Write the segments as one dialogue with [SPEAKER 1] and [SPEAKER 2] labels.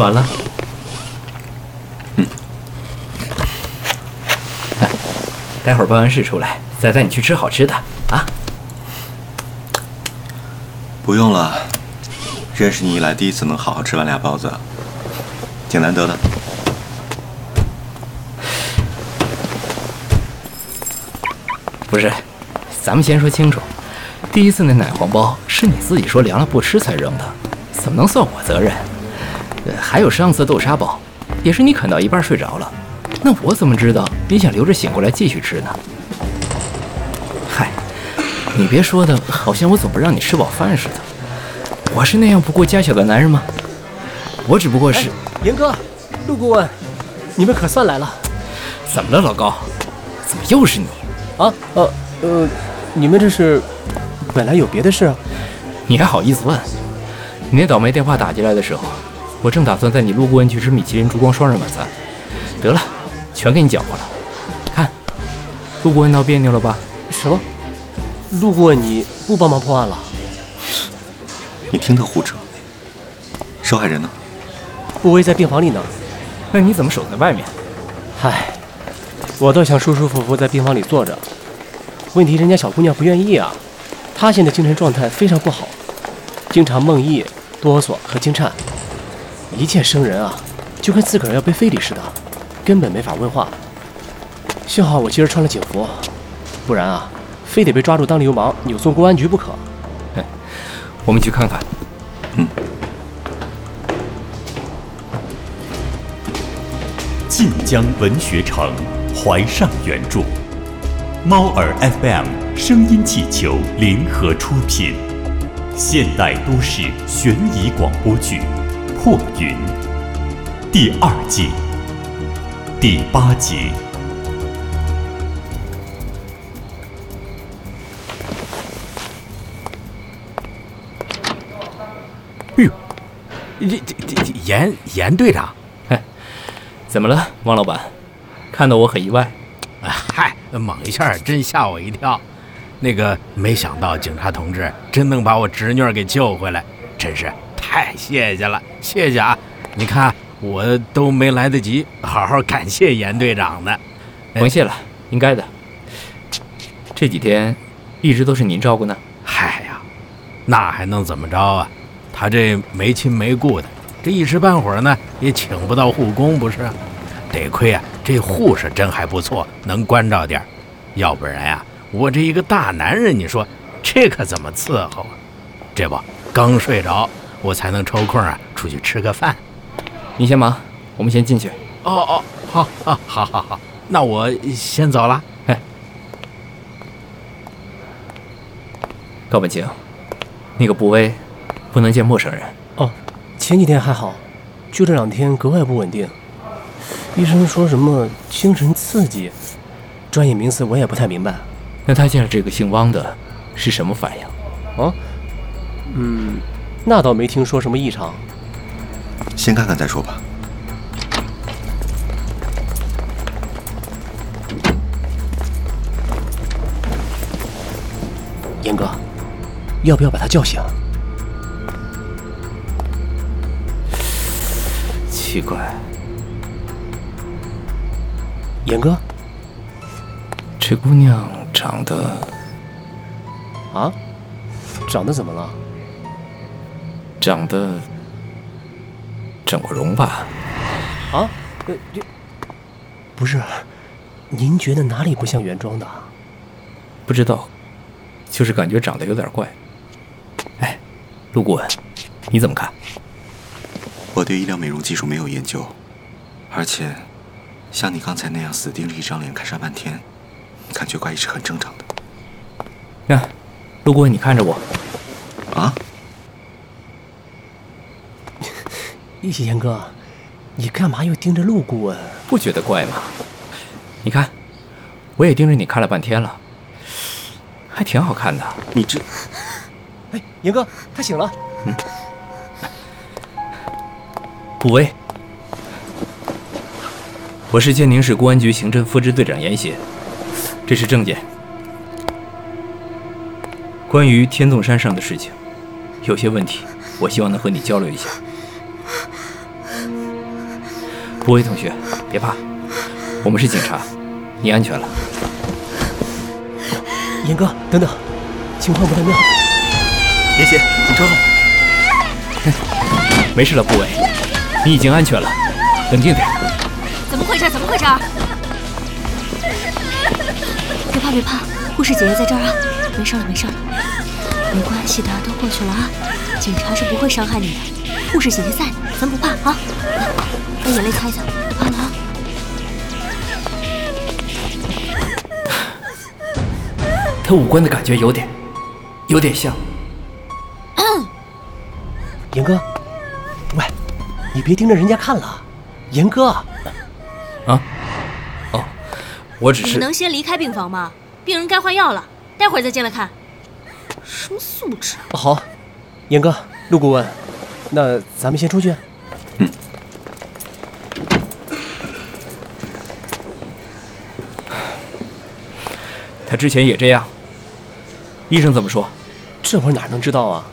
[SPEAKER 1] 吃完了？
[SPEAKER 2] 嗯。
[SPEAKER 1] 待会儿办完事出来，再带你去吃好吃的啊。
[SPEAKER 2] 不用了，认识你以来第一次能好好吃完俩包子，挺难得的。
[SPEAKER 1] 不是，咱们先说清楚，第一次那奶黄包是你自己说凉了不吃才扔的，怎么能算我责任？还有上次豆沙包，也是你啃到一半睡着了，那我怎么知道你想留着醒过来继续吃呢？嗨，你别说的好像我总不让你吃饱饭似的，我是那样不顾家小的男人吗？我只不过是……
[SPEAKER 3] 严哥，陆顾问，你们可算来了。
[SPEAKER 1] 怎么了，老高？怎么又是你？
[SPEAKER 3] 啊，呃，呃，你们这是本来有别的事啊？
[SPEAKER 1] 你还好意思问？你那倒霉电话打进来的时候，我正打算带你路过问去吃米其林烛光双人晚餐，得了，全给你搅和了。看，陆顾问闹别扭了吧？
[SPEAKER 3] 什么？陆顾问你不帮忙破案了？
[SPEAKER 2] 你听他胡扯。受害人呢？
[SPEAKER 3] 顾威在病房里呢。
[SPEAKER 1] 那你怎么守在外面？
[SPEAKER 3] 唉。我倒想舒舒服服在病房里坐着，问题人家小姑娘不愿意啊。她现在精神状态非常不好，经常梦呓、哆嗦和惊颤，一见生人啊，就跟自个儿要被非礼似的，根本没法问话。幸好我今儿穿了警服，不然啊，非得被抓住当流氓，扭送公安局不可。
[SPEAKER 1] 我们去看看。
[SPEAKER 2] 嗯。
[SPEAKER 4] 晋江文学城。怀上原著，猫耳 FM 声音气球联合出品，现代都市悬疑广播剧《破云》第二季第八集。
[SPEAKER 5] 哎呦，这这这严严队长，
[SPEAKER 1] 嘿，怎么了，王老板？看到我很意外，
[SPEAKER 5] 嗨，猛一下真吓我一跳。那个没想到警察同志真能把我侄女给救回来，真是太谢谢了，谢谢啊！你看我都没来得及好好感谢严队长呢。
[SPEAKER 1] 甭谢了，应该的。这几天一直都是您照顾呢。
[SPEAKER 5] 嗨呀，那还能怎么着啊？他这没亲没故的，这一时半会儿呢也请不到护工，不是？得亏啊，这护士真还不错，能关照点要不然呀，我这一个大男人，你说这可怎么伺候啊？这不刚睡着，我才能抽空啊出去吃个饭。
[SPEAKER 1] 你先忙，我们先进去。
[SPEAKER 5] 哦哦，好，好，好，好，好，那我先走了。
[SPEAKER 1] 哎，高本清，那个布威不能见陌生人。
[SPEAKER 3] 哦，前几天还好，就这两天格外不稳定。医生说什么精神刺激，专业名词我也不太明白。
[SPEAKER 1] 那他见了这个姓汪的，是什么反应？
[SPEAKER 3] 哦？嗯，那倒没听说什么异常。
[SPEAKER 2] 先看看再说吧。
[SPEAKER 3] 严哥，要不要把他叫醒？
[SPEAKER 1] 奇怪。
[SPEAKER 3] 严哥，
[SPEAKER 1] 这姑娘长得
[SPEAKER 3] 啊，长得怎么了？
[SPEAKER 1] 长得整过容吧？
[SPEAKER 3] 啊？呃，这不是？您觉得哪里不像原装的？
[SPEAKER 1] 不知道，就是感觉长得有点怪。哎，陆顾问，你怎么看？
[SPEAKER 2] 我对医疗美容技术没有研究，而且。像你刚才那样死盯着一张脸看上半天，感觉怪异是很正常的。
[SPEAKER 1] 呀，陆顾问，你看着我。
[SPEAKER 2] 啊？
[SPEAKER 3] 严哥，你干嘛又盯着陆顾问？
[SPEAKER 1] 不觉得怪吗？你看，我也盯着你看了半天了，还挺好看的。
[SPEAKER 2] 你这……
[SPEAKER 3] 哎，严哥，他醒了。
[SPEAKER 1] 嗯。顾威。我是建宁市公安局刑侦副支队长严协，这是证件。关于天纵山上的事情，有些问题，我希望能和你交流一下。不威同学，别怕，我们是警察，你安全了。
[SPEAKER 3] 严哥，等等，情况不太妙。
[SPEAKER 2] 严邪，你车后。
[SPEAKER 1] 没事了，顾伟，你已经安全了，冷静点。
[SPEAKER 6] 怎么回事？怎么回事？别怕别怕，护士姐姐在这儿啊，没事了没事了，没关系的，都过去了啊，警察是不会伤害你的，护士姐姐在，咱不怕啊。眼泪擦一擦，别怕了啊。
[SPEAKER 1] 他五官的感觉有点，有点像。
[SPEAKER 3] 严哥，喂，你别盯着人家看了，严哥。
[SPEAKER 1] 啊？哦，我只是
[SPEAKER 6] 你能先离开病房吗？病人该换药了，待会儿再进来看。什么素质？
[SPEAKER 3] 好，严哥，陆顾问，那咱们先出去。
[SPEAKER 1] 他之前也这样。医生怎么说？
[SPEAKER 3] 这我哪能知道啊？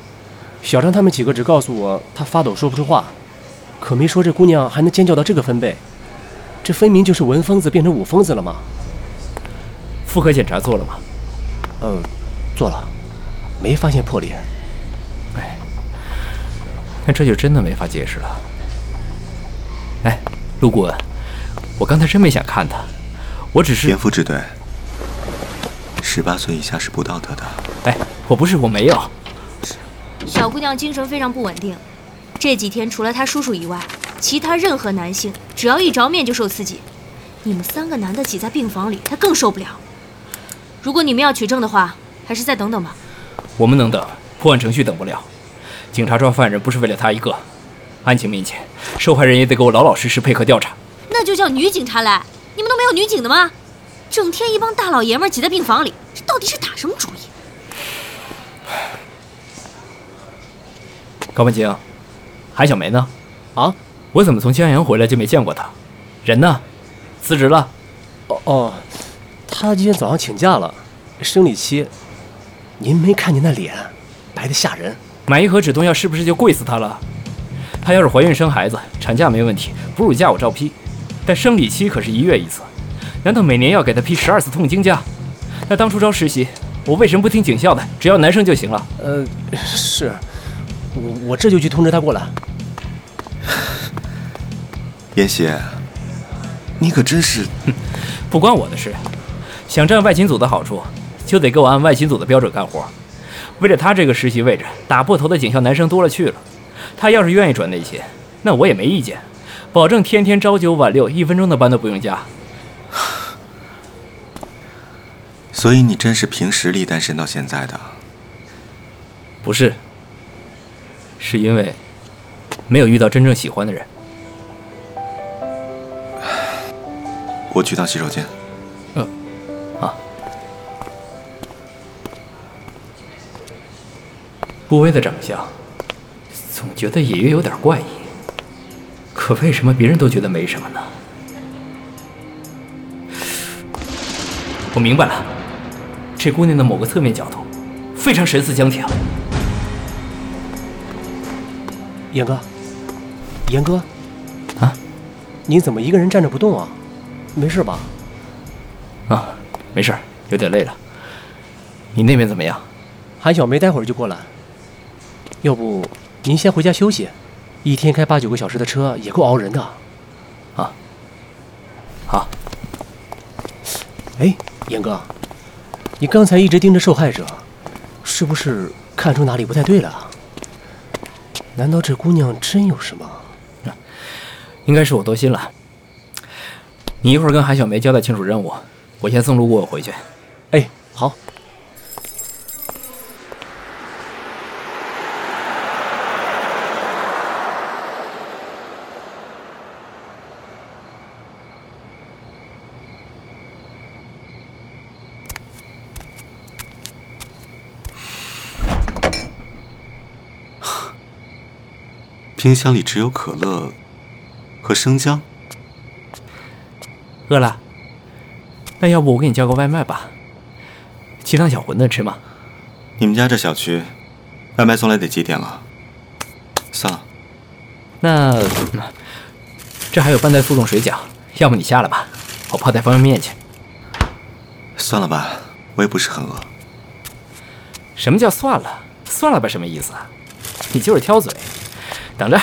[SPEAKER 3] 小张他们几个只告诉我他发抖说不出话，可没说这姑娘还能尖叫到这个分贝，这分明就是文疯子变成武疯子了嘛。
[SPEAKER 1] 妇科检查做了吗？
[SPEAKER 3] 嗯，做了，没发现破裂。
[SPEAKER 1] 哎，那这就真的没法解释了。哎，陆顾问，我刚才真没想看他，我只是
[SPEAKER 2] 严副支队，十八岁以下是不道德的。
[SPEAKER 1] 哎，我不是，我没有。
[SPEAKER 6] 小姑娘精神非常不稳定，这几天除了她叔叔以外，其他任何男性只要一着面就受刺激。你们三个男的挤在病房里，她更受不了。如果你们要取证的话，还是再等等吧。
[SPEAKER 1] 我们能等，破案程序等不了。警察抓犯人不是为了他一个，案情面前，受害人也得给我老老实实配合调查。
[SPEAKER 6] 那就叫女警察来。你们都没有女警的吗？整天一帮大老爷们挤在病房里，这到底是打什么主意？
[SPEAKER 1] 高文清，韩小梅呢？
[SPEAKER 3] 啊？
[SPEAKER 1] 我怎么从江阳回来就没见过她？人呢？辞职了？
[SPEAKER 3] 哦哦，她今天早上请假了，生理期。您没看见那脸，白的吓人。
[SPEAKER 1] 买一盒止痛药是不是就贵死她了？她要是怀孕生孩子，产假没问题，哺乳假我照批。但生理期可是一月一次，难道每年要给他批十二次痛经假？那当初招实习，我为什么不听警校的，只要男生就行了？
[SPEAKER 3] 呃，是，我我这就去通知他过来。
[SPEAKER 2] 严希，你可真是……
[SPEAKER 1] 不关我的事。想占外勤组的好处，就得给我按外勤组的标准干活。为了他这个实习位置，打破头的警校男生多了去了。他要是愿意转内勤，那我也没意见，保证天天朝九晚六，一分钟的班都不用加。
[SPEAKER 2] 所以你真是凭实力单身到现在的？
[SPEAKER 1] 不是，是因为没有遇到真正喜欢的人。
[SPEAKER 2] 我去趟洗手间。
[SPEAKER 1] 嗯，啊。顾威的长相，总觉得隐约有点怪异。可为什么别人都觉得没什么呢？我明白了，这姑娘的某个侧面角度，非常神似江婷。
[SPEAKER 3] 严哥，严哥，
[SPEAKER 1] 啊，
[SPEAKER 3] 你怎么一个人站着不动啊？没事吧？
[SPEAKER 1] 啊，没事，有点累了。你那边怎么样？
[SPEAKER 3] 韩小梅待会儿就过来。要不您先回家休息，一天开八九个小时的车也够熬人的。
[SPEAKER 1] 啊，好。
[SPEAKER 3] 哎，严哥，你刚才一直盯着受害者，是不是看出哪里不太对了？难道这姑娘真有什么？
[SPEAKER 1] 应该是我多心了。你一会儿跟韩小梅交代清楚任务，我先送陆顾问回去。
[SPEAKER 3] 哎，好。
[SPEAKER 2] 冰箱里只有可乐和生姜。
[SPEAKER 1] 饿了？那要不我给你叫个外卖吧？鸡汤小馄饨吃吗？
[SPEAKER 2] 你们家这小区，外卖送来得几点了？算了，
[SPEAKER 1] 那这还有半袋速冻水饺，要不你下来吧，我泡袋方便面去。
[SPEAKER 2] 算了吧，我也不是很饿。
[SPEAKER 1] 什么叫算了？算了吧，什么意思？你就是挑嘴。等着。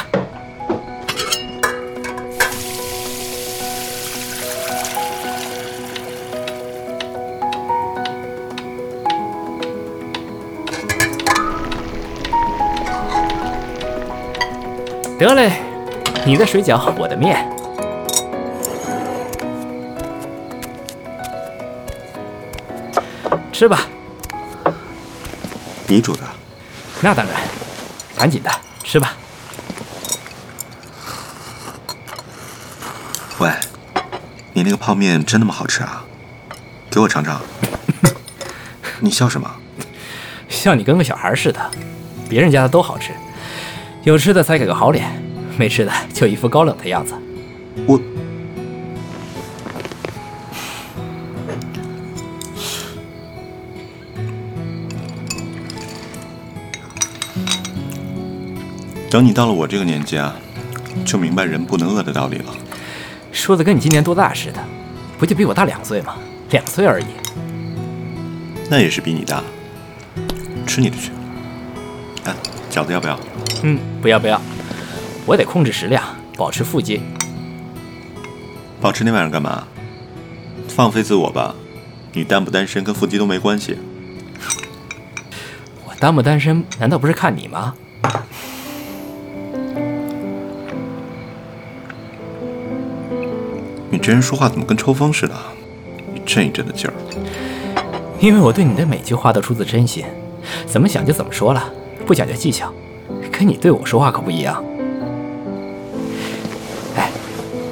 [SPEAKER 1] 得嘞，你的水饺，我的面。吃吧。
[SPEAKER 2] 你煮的？
[SPEAKER 1] 那当然。赶紧的，吃吧。
[SPEAKER 2] 喂，你那个泡面真那么好吃啊？给我尝尝。你笑什么？
[SPEAKER 1] 笑你跟个小孩似的。别人家的都好吃。有吃的才给个好脸，没吃的就一副高冷的样子。
[SPEAKER 2] 我，等你到了我这个年纪啊，就明白人不能饿的道理了。
[SPEAKER 1] 说的跟你今年多大似的，不就比我大两岁吗？两岁而已。
[SPEAKER 2] 那也是比你大。吃你的去。哎，饺子要不要？
[SPEAKER 1] 嗯，不要不要，我得控制食量，保持腹肌。
[SPEAKER 2] 保持那玩意儿干嘛？放飞自我吧，你单不单身跟腹肌都没关系。
[SPEAKER 1] 我单不单身难道不是看你吗？
[SPEAKER 2] 这人说话怎么跟抽风似的？一阵一阵的劲儿。
[SPEAKER 1] 因为我对你的每句话都出自真心，怎么想就怎么说了，不讲究技巧。跟你对我说话可不一样。哎，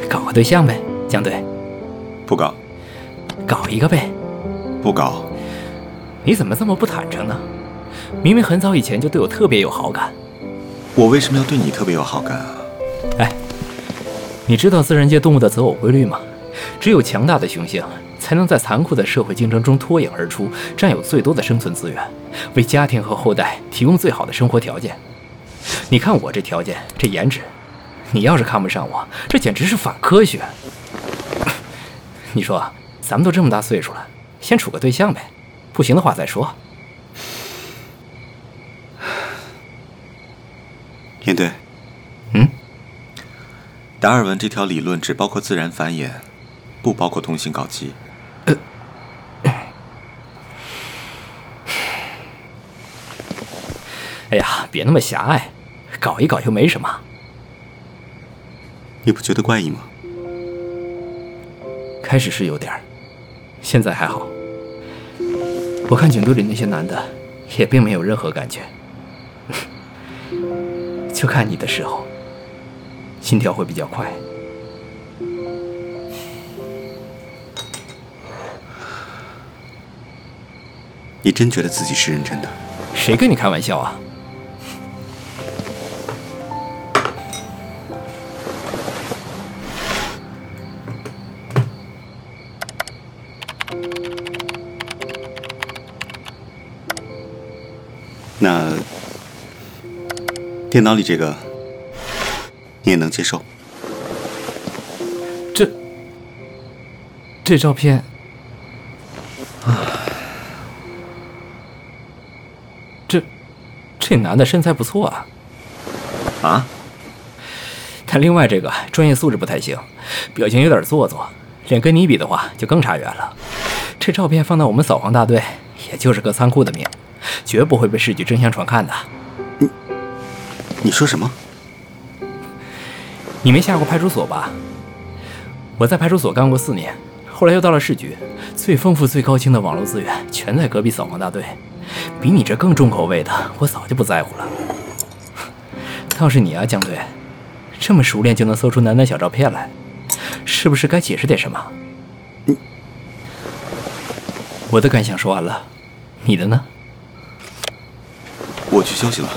[SPEAKER 1] 搞个对象呗，江队。
[SPEAKER 2] 不搞。
[SPEAKER 1] 搞一个呗。
[SPEAKER 2] 不搞。
[SPEAKER 1] 你怎么这么不坦诚呢？明明很早以前就对我特别有好感。
[SPEAKER 2] 我为什么要对你特别有好感啊？
[SPEAKER 1] 哎，你知道自然界动物的择偶规律吗？只有强大的雄性才能在残酷的社会竞争中脱颖而出，占有最多的生存资源，为家庭和后代提供最好的生活条件。你看我这条件，这颜值，你要是看不上我，这简直是反科学。你说，咱们都这么大岁数了，先处个对象呗，不行的话再说。
[SPEAKER 2] 严队，
[SPEAKER 1] 嗯，
[SPEAKER 2] 达尔文这条理论只包括自然繁衍，不包括通信搞基。
[SPEAKER 1] 哎呀，别那么狭隘，搞一搞又没什么。
[SPEAKER 2] 你不觉得怪异吗？
[SPEAKER 1] 开始是有点儿，现在还好。我看警队里那些男的，也并没有任何感觉。就看你的时候，心跳会比较快。
[SPEAKER 2] 你真觉得自己是认真的？
[SPEAKER 1] 谁跟你开玩笑啊？
[SPEAKER 2] 那电脑里这个你也能接受？
[SPEAKER 1] 这这照片啊，这这男的身材不错啊。
[SPEAKER 2] 啊？
[SPEAKER 1] 但另外这个专业素质不太行，表情有点做作，脸跟你比的话就更差远了。这照片放到我们扫黄大队，也就是个仓库的命。绝不会被市局争相传看的。
[SPEAKER 2] 你，你说什么？
[SPEAKER 1] 你没下过派出所吧？我在派出所干过四年，后来又到了市局，最丰富、最高清的网络资源全在隔壁扫黄大队。比你这更重口味的，我早就不在乎了。倒是你啊，江队，这么熟练就能搜出男男小照片来，是不是该解释点什么？
[SPEAKER 2] 你，
[SPEAKER 1] 我的感想说完了，你的呢？
[SPEAKER 2] 我去休息了。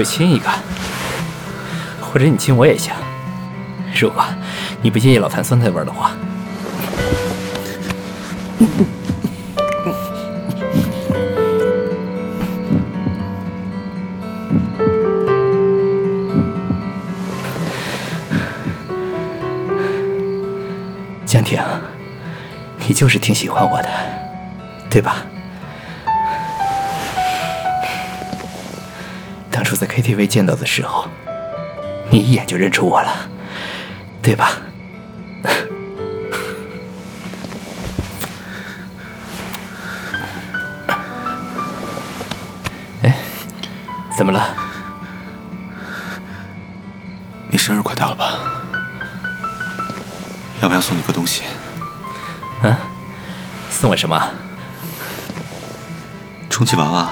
[SPEAKER 1] 就亲一个，或者你亲我也行。如果你不介意老坛酸菜味的话。江婷，你就是挺喜欢我的，对吧？当初在 KTV 见到的时候，你一眼就认出我了，对吧？哎，怎么了？
[SPEAKER 2] 你生日快到了吧？要不要送你个东西？
[SPEAKER 1] 啊，送我什么？
[SPEAKER 2] 充气娃娃，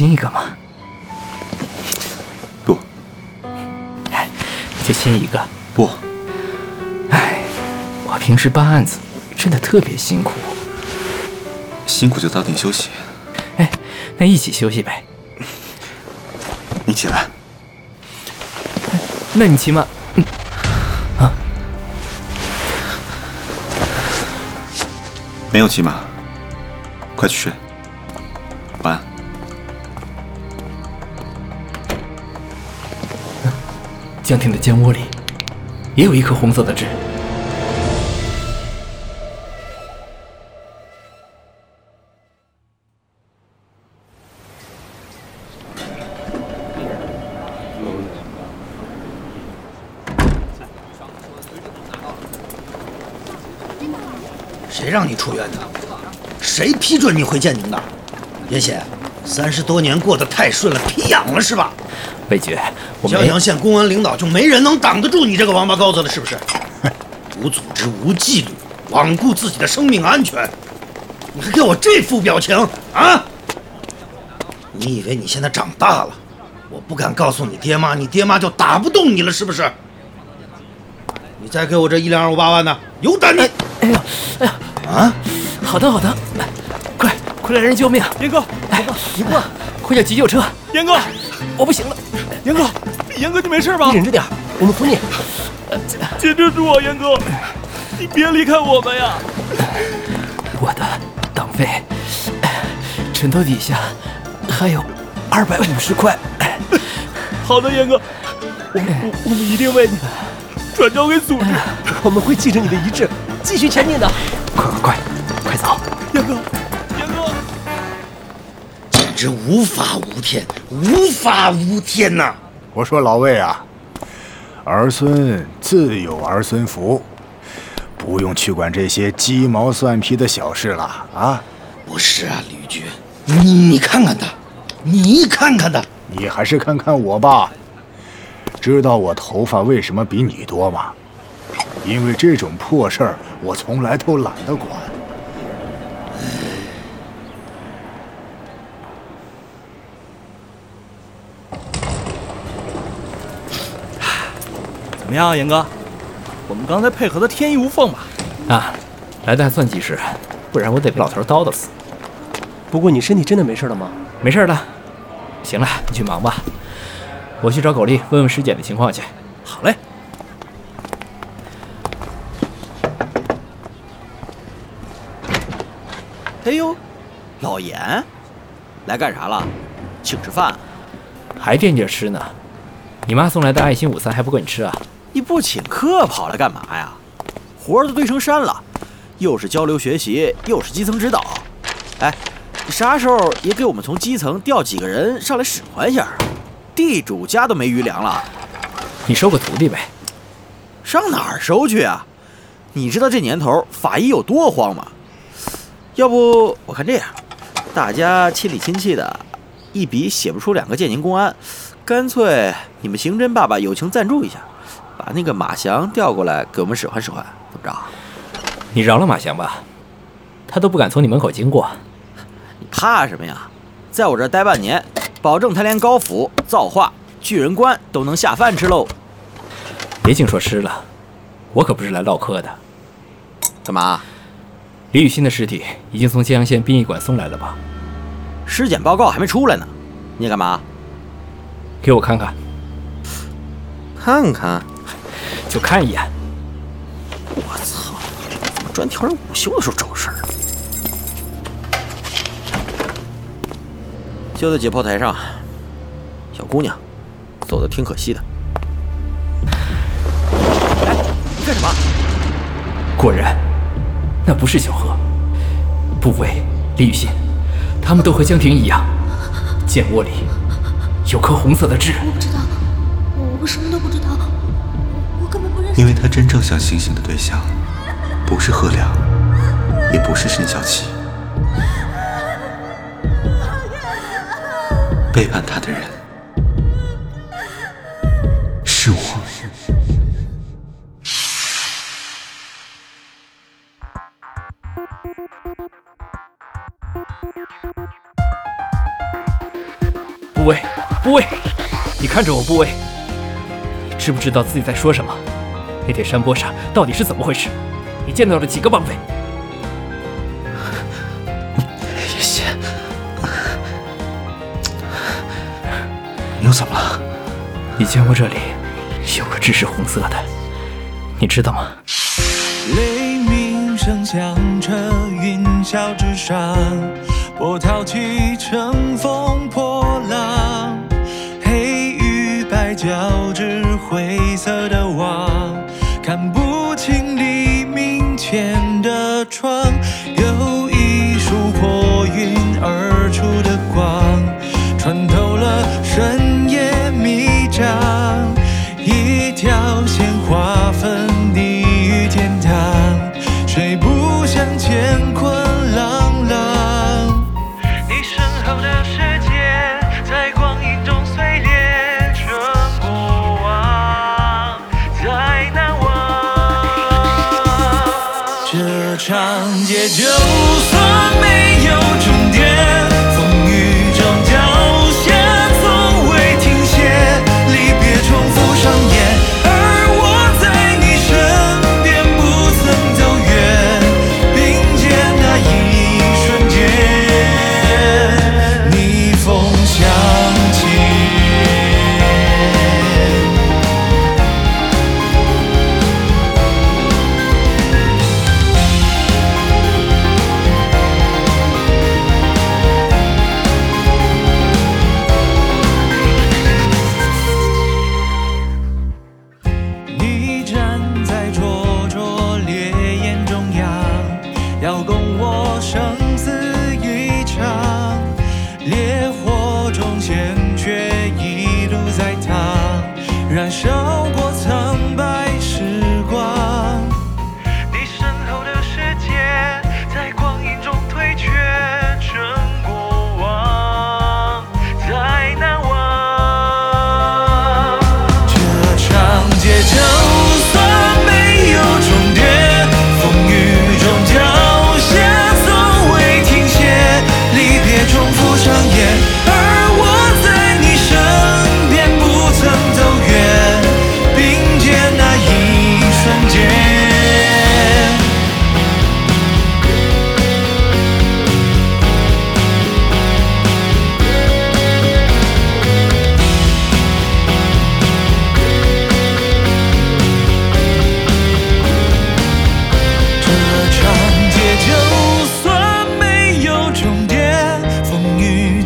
[SPEAKER 1] 亲一个嘛！
[SPEAKER 2] 不
[SPEAKER 1] 哎，就亲一个。
[SPEAKER 2] 不，
[SPEAKER 1] 哎，我平时办案子真的特别辛苦。
[SPEAKER 2] 辛苦就早点休息。
[SPEAKER 1] 哎，那一起休息呗。
[SPEAKER 2] 你起来。
[SPEAKER 1] 那你骑马。嗯。啊。
[SPEAKER 2] 没有骑马。快去睡。
[SPEAKER 1] 江婷的肩窝里也有一颗红色的痣。
[SPEAKER 7] 谁让你出院的？谁批准你回建宁的？严显，三十多年过得太顺了，皮痒了是吧？
[SPEAKER 1] 魏局，我
[SPEAKER 7] 江阳县公安领导就没人能挡得住你这个王八羔子了，是不是？无组织、无纪律，罔顾自己的生命安全，你还给我这副表情啊？你以为你现在长大了，我不敢告诉你爹妈，你爹妈就打不动你了，是不是？你再给我这一两二五八万的，有胆你！
[SPEAKER 1] 哎呀，哎呀，
[SPEAKER 7] 啊！
[SPEAKER 1] 好的好的，快快来人救命！
[SPEAKER 3] 严哥，
[SPEAKER 1] 哎，你过，快叫急救车！
[SPEAKER 3] 严哥，
[SPEAKER 1] 我不行了！
[SPEAKER 3] 严哥，严哥，你没事吧？
[SPEAKER 1] 你忍着点，我们扶你。
[SPEAKER 3] 坚持住啊，严哥，你别离开我们呀！
[SPEAKER 1] 我的党费，枕头底下还有二百五十块。
[SPEAKER 3] 好的，严哥，我我我们一定为你转交给组织，我们会继承你的遗志，继续前进的。
[SPEAKER 1] 快快快，快走！
[SPEAKER 3] 严哥，
[SPEAKER 7] 直无法无天，无法无天呐！
[SPEAKER 8] 我说老魏啊，儿孙自有儿孙福，不用去管这些鸡毛蒜皮的小事了啊！
[SPEAKER 7] 不是啊，吕局，你你看看他，你看看他，
[SPEAKER 8] 你还是看看我吧。知道我头发为什么比你多吗？因为这种破事儿我从来都懒得管。
[SPEAKER 9] 么样，严哥？我们刚才配合的天衣无缝吧？
[SPEAKER 1] 啊，来的还算及时，不然我得被老头叨叨死。
[SPEAKER 3] 不过你身体真的没事了吗？
[SPEAKER 1] 没事了。行了，你去忙吧，我去找狗丽问问师姐的情况去。
[SPEAKER 9] 好嘞。哎呦，老严，来干啥了？请吃饭？
[SPEAKER 1] 还惦记着吃呢？你妈送来的爱心午餐还不够你吃啊？
[SPEAKER 9] 你不请客跑来干嘛呀？活儿都堆成山了，又是交流学习，又是基层指导。哎，你啥时候也给我们从基层调几个人上来使唤一下？地主家都没余粮了，
[SPEAKER 1] 你收个徒弟呗？
[SPEAKER 9] 上哪儿收去啊？你知道这年头法医有多慌吗？要不我看这样，大家亲里亲戚的，一笔写不出两个建宁公安，干脆你们刑侦爸爸友情赞助一下，把那个马翔调过来给我们使唤使唤，怎么着？
[SPEAKER 1] 你饶了马翔吧，他都不敢从你门口经过。
[SPEAKER 9] 你怕什么呀？在我这儿待半年，保证他连高府、造化、巨人关都能下饭吃喽。
[SPEAKER 1] 别净说吃了，我可不是来唠嗑的。
[SPEAKER 9] 干嘛？
[SPEAKER 1] 李雨欣的尸体已经从揭阳县殡仪馆送来了吧？
[SPEAKER 9] 尸检报告还没出来呢。你干嘛？
[SPEAKER 1] 给我看看，
[SPEAKER 9] 看看。
[SPEAKER 1] 就看一眼。
[SPEAKER 9] 我操！怎么专挑人午休的时候找事儿？就在解剖台上，小姑娘走的挺可惜的。哎，你干什么？
[SPEAKER 1] 果然，那不是小何。部位李雨欣，他们都和江婷一样，剑窝里有颗红色的痣。
[SPEAKER 6] 我不知道，我我什么都不知道。
[SPEAKER 2] 因为他真正想醒醒的对象，不是贺良，也不是沈小琪，背叛他的人是我。
[SPEAKER 1] 部位，部位，你看着我部位，你知不知道自己在说什么？那片山坡上到底是怎么回事？你见到了几个绑匪？
[SPEAKER 2] 叶谢，你又怎么了？
[SPEAKER 1] 你见过这里有个痣是红色的，你知道吗？
[SPEAKER 10] 雷鸣声响彻云霄之上，波涛起，乘风破黎明前的窗，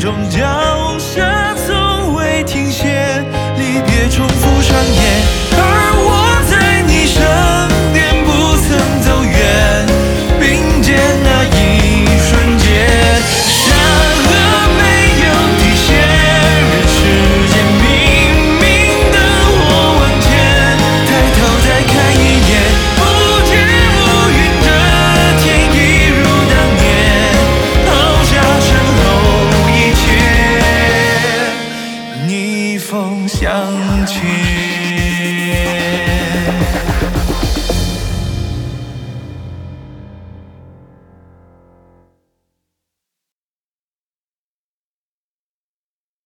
[SPEAKER 10] 终将